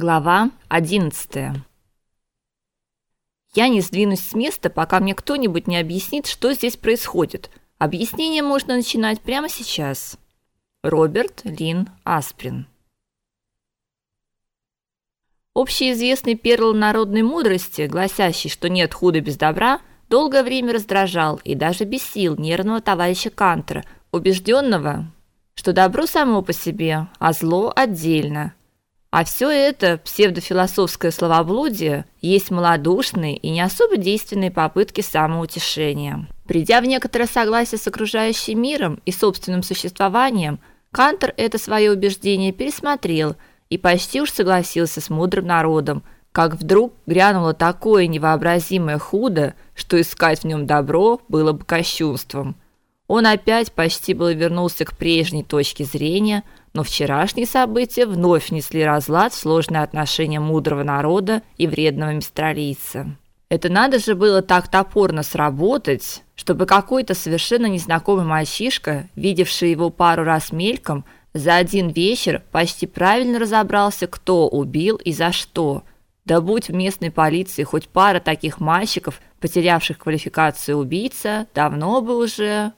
Глава 11. Я не сдвинусь с места, пока мне кто-нибудь не объяснит, что здесь происходит. Объяснение можно начинать прямо сейчас. Роберт Лин Асприн. Общеизвестный перл народной мудрости, гласящий, что нет худа без добра, долгое время раздражал и даже бесил нервного товарища Кантера, убежденного, что добро само по себе, а зло отдельно – а все это псевдофилософское словоблудие есть малодушные и не особо действенные попытки самоутешения. Придя в некоторое согласие с окружающим миром и собственным существованием, Кантер это свое убеждение пересмотрел и почти уж согласился с мудрым народом, как вдруг грянуло такое невообразимое худо, что искать в нем добро было бы кощунством. Он опять почти было вернулся к прежней точке зрения – но вчерашние события вновь внесли разлад в сложные отношения мудрого народа и вредного мистралийца. Это надо же было так топорно сработать, чтобы какой-то совершенно незнакомый мальчишка, видевший его пару раз мельком, за один вечер почти правильно разобрался, кто убил и за что. Да будь в местной полиции хоть пара таких мальчиков, потерявших квалификацию убийца, давно бы уже...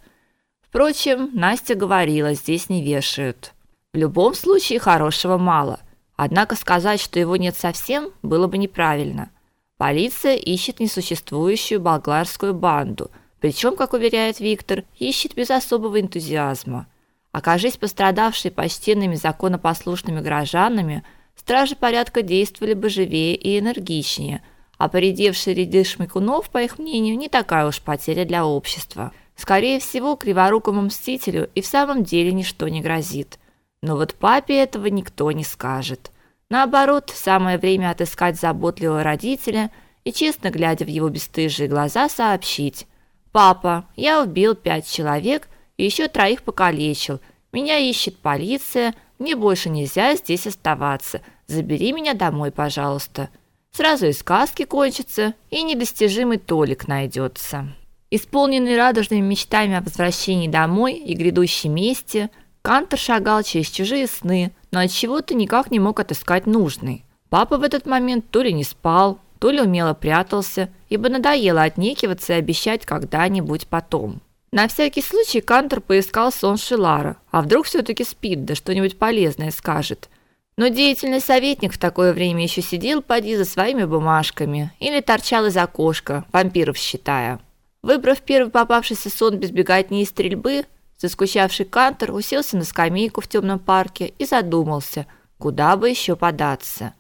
Впрочем, Настя говорила, здесь не вешают. В любом случае хорошего мало. Однако сказать, что его нет совсем, было бы неправильно. Полиция ищет несуществующую болгарскую банду, причем, как уверяет Виктор, ищет без особого энтузиазма. Окажись пострадавшие почтенными законопослушными гражданами, стражи порядка действовали бы живее и энергичнее, а поредевшие ряды шмыкунов, по их мнению, не такая уж потеря для общества. Скорее всего, криворукому мстителю и в самом деле ничто не грозит. Но вот папе этого никто не скажет. Наоборот, самое время отыскать заботливого родителя и честно глядя в его бесстыжие глаза сообщить: "Папа, я убил пять человек и еще троих покалечил. Меня ищет полиция, мне больше нельзя здесь оставаться. Забери меня домой, пожалуйста". Сразу и сказки кончатся, и недостижимый Толик найдется. Исполненный радужными мечтами о возвращении домой и грядущей мести, Кантер шагал через чужие сны, но от чего-то никак не мог отыскать нужный. Папа в этот момент то ли не спал, то ли умело прятался, ибо надоело отнекиваться и обещать когда-нибудь потом. На всякий случай Кантер поискал сон Шилара, а вдруг все таки спит, да что-нибудь полезное скажет. Но деятельный советник в такое время еще сидел поди за своими бумажками или торчал из окошка, вампиров считая. Выбрав первый попавшийся сон без беготни и стрельбы, Заскучавший Кантер уселся на скамейку в темном парке и задумался, куда бы еще податься.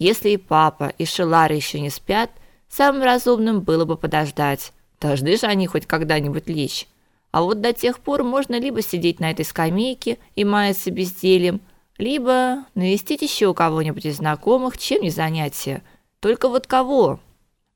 Если и папа, и Шелара еще не спят, самым разумным было бы подождать. Должны же они хоть когда-нибудь лечь. А вот до тех пор можно либо сидеть на этой скамейке и маяться бездельем, либо навестить еще кого-нибудь из знакомых, чем не занятие. Только вот кого?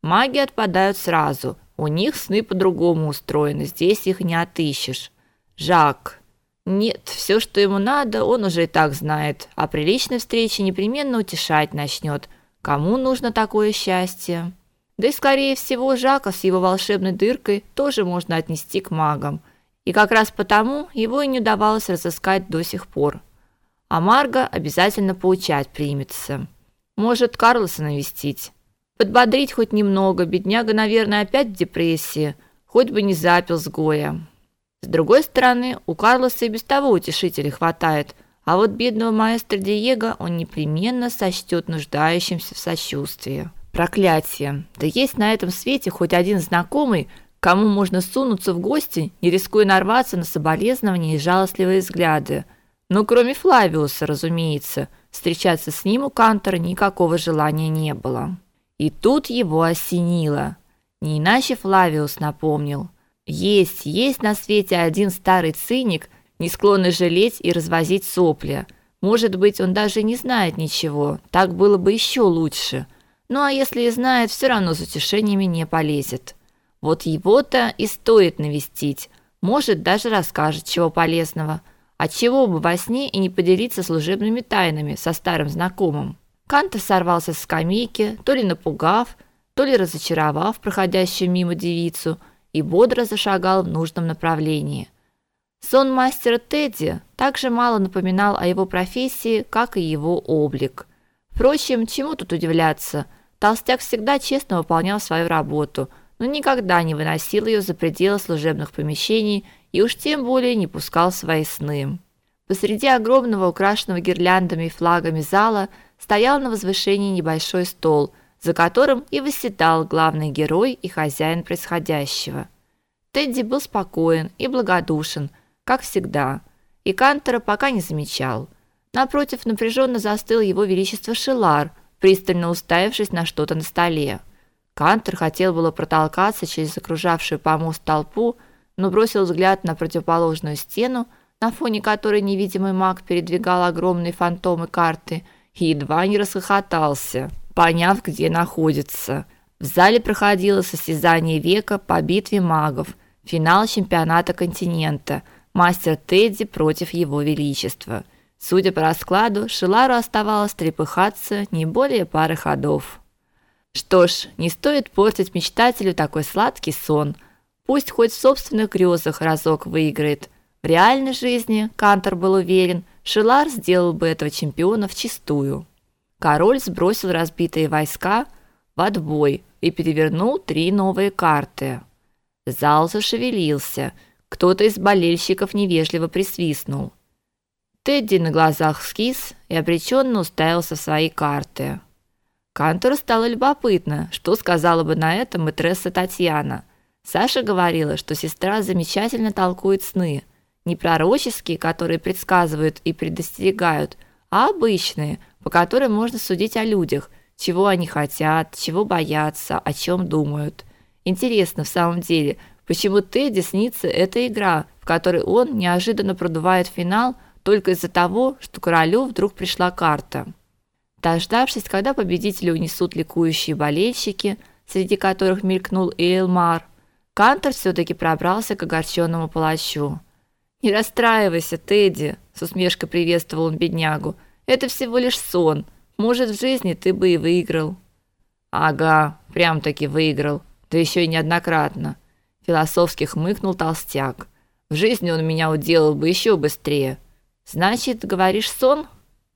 Маги отпадают сразу. У них сны по-другому устроены, здесь их не отыщешь. Жак. Нет, все, что ему надо, он уже и так знает, а при личной встрече непременно утешать начнет. Кому нужно такое счастье? Да и скорее всего, Жака с его волшебной дыркой тоже можно отнести к магам. И как раз потому его и не удавалось разыскать до сих пор. А Марга обязательно поучать примется. Может, Карлоса навестить. Подбодрить хоть немного, бедняга, наверное, опять в депрессии, хоть бы не запил с Гоя. С другой стороны, у Карлоса и без того утешителей хватает, а вот бедного маэстро Диего он непременно сочтет нуждающимся в сочувствии. Проклятие! Да есть на этом свете хоть один знакомый, кому можно сунуться в гости, не рискуя нарваться на соболезнования и жалостливые взгляды. Ну, кроме Флавиуса, разумеется. Встречаться с ним у Кантора никакого желания не было. И тут его осенило. Не иначе Флавиус напомнил – есть, есть на свете один старый циник, не склонный жалеть и развозить сопли. Может быть, он даже не знает ничего. Так было бы еще лучше. Ну а если и знает, все равно с утешениями не полезет. Вот его-то и стоит навестить. Может, даже расскажет чего полезного. А чего бы во сне и не поделиться служебными тайнами со старым знакомым. Канта сорвался с скамейки, то ли напугав, то ли разочаровав проходящую мимо девицу – и бодро зашагал в нужном направлении. Сон мастера Тедди также мало напоминал о его профессии, как и его облик. Впрочем, чему тут удивляться? Толстяк всегда честно выполнял свою работу, но никогда не выносил ее за пределы служебных помещений и уж тем более не пускал свои сны. Посреди огромного украшенного гирляндами и флагами зала стоял на возвышении небольшой стол, за которым и восседал главный герой и хозяин происходящего. Тедди был спокоен и благодушен, как всегда, и Кантера пока не замечал. Напротив напряженно застыл его величество Шелар, пристально уставившись на что-то на столе. Кантер хотел было протолкаться через окружавшую помост толпу, но бросил взгляд на противоположную стену, на фоне которой невидимый маг передвигал огромные фантомы карты, и едва не расхохотался, поняв, где находится. В зале проходило состязание века по битве магов, финал чемпионата континента, мастер Тедди против его величества. Судя по раскладу, Шилару оставалось трепыхаться не более пары ходов. Что ж, не стоит портить мечтателю такой сладкий сон. Пусть хоть в собственных грезах разок выиграет. В реальной жизни, Кантор был уверен, Шилар сделал бы этого чемпиона в чистую. Король сбросил разбитые войска в отбой и перевернул три новые карты. Зал зашевелился. Кто-то из болельщиков невежливо присвистнул. Тедди на глазах скис и обреченно уставился в свои карты. Кантору стало любопытно, что сказала бы на это мэтресса Татьяна. Саша говорила, что сестра замечательно толкует сны, не пророческие, которые предсказывают и предостерегают, а обычные, по которым можно судить о людях, чего они хотят, чего боятся, о чем думают. Интересно в самом деле, почему Тедди снится эта игра, в которой он неожиданно продувает финал только из-за того, что королю вдруг пришла карта. Дождавшись, когда победителя унесут ликующие болельщики, среди которых мелькнул и Элмар, Кантер все таки пробрался к огорченному палачу. Не расстраивайся, Тедди, с усмешкой приветствовал он беднягу. Это всего лишь сон. Может, в жизни ты бы и выиграл. Ага, прям-таки выиграл, да еще и неоднократно. Философски хмыкнул толстяк. В жизни он меня уделал бы еще быстрее. Значит, говоришь сон?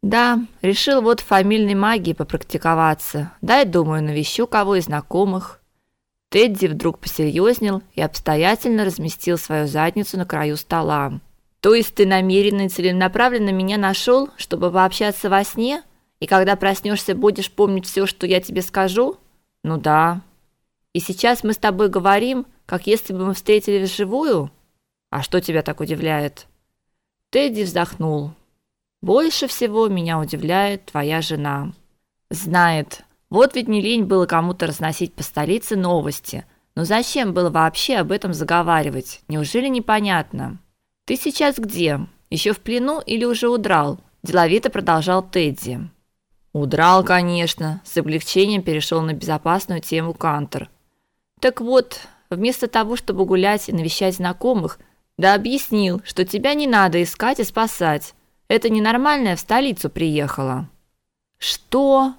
Да, решил вот в фамильной магии попрактиковаться. Дай, думаю, навещу кого из знакомых. Тедди вдруг посерьезнел и обстоятельно разместил свою задницу на краю стола. То есть ты намеренно и целенаправленно меня нашел, чтобы пообщаться во сне, и когда проснешься, будешь помнить все, что я тебе скажу? Ну да. И сейчас мы с тобой говорим, как если бы мы встретились вживую? А что тебя так удивляет? Тедди вздохнул. Больше всего меня удивляет твоя жена. Знает, вот ведь не лень было кому-то разносить по столице новости. Но зачем было вообще об этом заговаривать? Неужели непонятно? Ты сейчас где? Еще в плену или уже удрал? деловито продолжал Тедди. Удрал, конечно, с облегчением перешел на безопасную тему Кантер. Так вот, вместо того, чтобы гулять и навещать знакомых, да объяснил, что тебя не надо искать и спасать. Это ненормальная в столицу приехала. Что?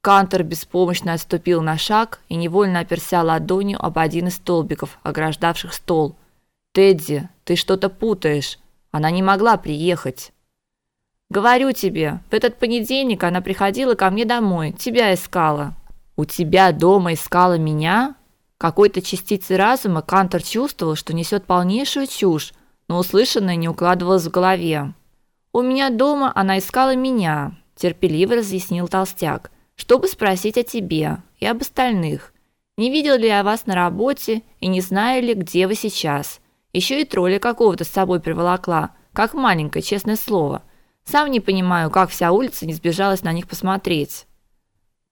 Кантер беспомощно отступил на шаг и невольно оперся ладонью об один из столбиков, ограждавших стол. Тедди, ты что-то путаешь. Она не могла приехать. Говорю тебе, в этот понедельник она приходила ко мне домой, тебя искала. У тебя дома искала меня? Какой-то частицей разума Кантер чувствовал, что несет полнейшую чушь, но услышанное не укладывалось в голове. У меня дома она искала меня, терпеливо разъяснил толстяк чтобы спросить о тебе и об остальных. Не видел ли я вас на работе и не знаю ли, где вы сейчас. Еще и тролля какого-то с собой приволокла, как маленькое, честное слово. Сам не понимаю, как вся улица не сбежалась на них посмотреть.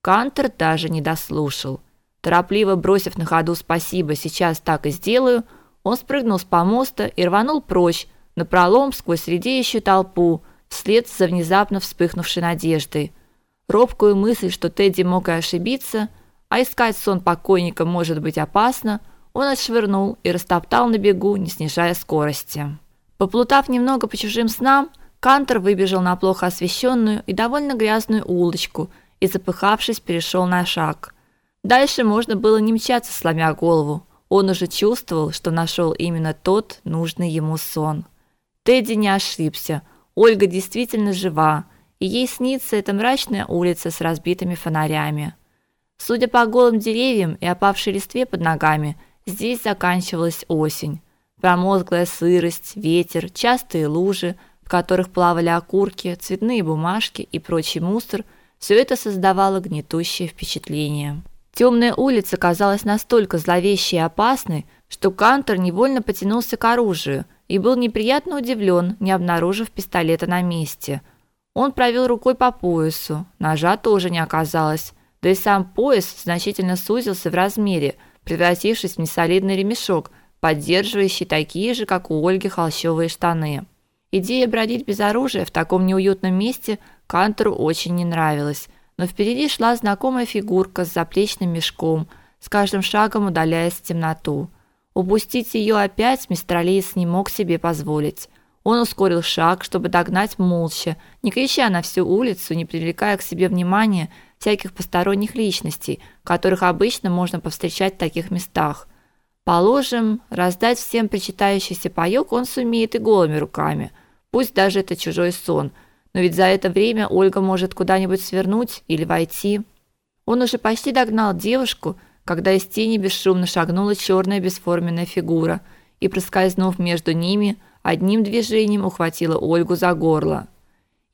Кантер даже не дослушал. Торопливо бросив на ходу спасибо, сейчас так и сделаю, он спрыгнул с помоста и рванул прочь, напролом сквозь редеющую толпу, вслед за внезапно вспыхнувшей надеждой – Робкую мысль, что Тедди мог и ошибиться, а искать сон покойника может быть опасно, он отшвырнул и растоптал на бегу, не снижая скорости. Поплутав немного по чужим снам, Кантер выбежал на плохо освещенную и довольно грязную улочку и, запыхавшись, перешел на шаг. Дальше можно было не мчаться, сломя голову. Он уже чувствовал, что нашел именно тот нужный ему сон. Тедди не ошибся. Ольга действительно жива и ей снится эта мрачная улица с разбитыми фонарями. Судя по голым деревьям и опавшей листве под ногами, здесь заканчивалась осень. Промозглая сырость, ветер, частые лужи, в которых плавали окурки, цветные бумажки и прочий мусор, все это создавало гнетущее впечатление. Темная улица казалась настолько зловещей и опасной, что Кантор невольно потянулся к оружию и был неприятно удивлен, не обнаружив пистолета на месте. Он провел рукой по поясу, ножа тоже не оказалось, да и сам пояс значительно сузился в размере, превратившись в несолидный ремешок, поддерживающий такие же, как у Ольги, холщовые штаны. Идея бродить без оружия в таком неуютном месте Кантору очень не нравилась, но впереди шла знакомая фигурка с заплечным мешком, с каждым шагом удаляясь в темноту. Упустить ее опять мистер Алис не мог себе позволить. Он ускорил шаг, чтобы догнать молча, не крича на всю улицу, не привлекая к себе внимания всяких посторонних личностей, которых обычно можно повстречать в таких местах. Положим, раздать всем причитающийся паёк он сумеет и голыми руками, пусть даже это чужой сон, но ведь за это время Ольга может куда-нибудь свернуть или войти. Он уже почти догнал девушку, когда из тени бесшумно шагнула черная бесформенная фигура и, проскользнув между ними, одним движением ухватила Ольгу за горло.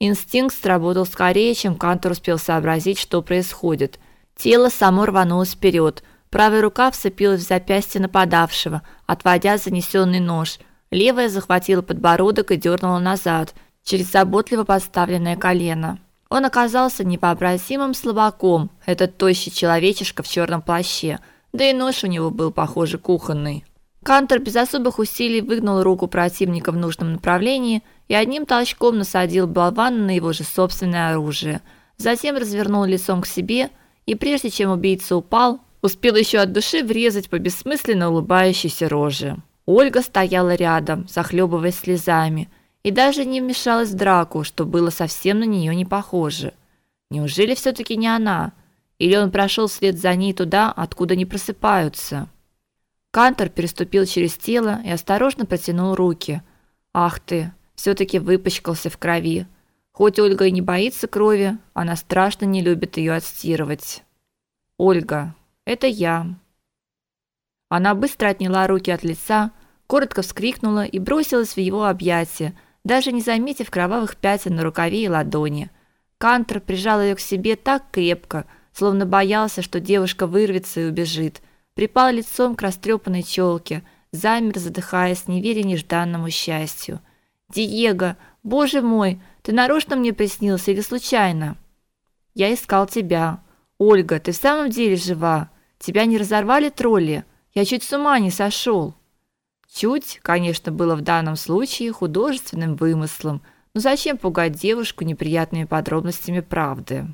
Инстинкт сработал скорее, чем Кантор успел сообразить, что происходит. Тело само рванулось вперед. Правая рука вцепилась в запястье нападавшего, отводя занесенный нож. Левая захватила подбородок и дернула назад, через заботливо подставленное колено. Он оказался непообразимым слабаком, этот тощий человечишка в черном плаще, да и нож у него был, похоже, кухонный. Кантер без особых усилий выгнал руку противника в нужном направлении и одним толчком насадил болвана на его же собственное оружие. Затем развернул лицом к себе и прежде чем убийца упал, успел еще от души врезать по бессмысленно улыбающейся роже. Ольга стояла рядом, захлебываясь слезами, и даже не вмешалась в драку, что было совсем на нее не похоже. Неужели все таки не она? Или он прошел вслед за ней туда, откуда не просыпаются? Кантор переступил через тело и осторожно протянул руки. Ах ты, все таки выпачкался в крови. Хоть Ольга и не боится крови, она страшно не любит ее отстирывать. Ольга, это я. Она быстро отняла руки от лица, коротко вскрикнула и бросилась в его объятия, даже не заметив кровавых пятен на рукаве и ладони. Кантор прижал ее к себе так крепко, словно боялся, что девушка вырвется и убежит припал лицом к растрепанной челке, замер, задыхаясь, не веря нежданному счастью. «Диего, боже мой, ты нарочно мне приснился или случайно?» «Я искал тебя. Ольга, ты в самом деле жива? Тебя не разорвали тролли? Я чуть с ума не сошел». Чуть, конечно, было в данном случае художественным вымыслом, но зачем пугать девушку неприятными подробностями правды?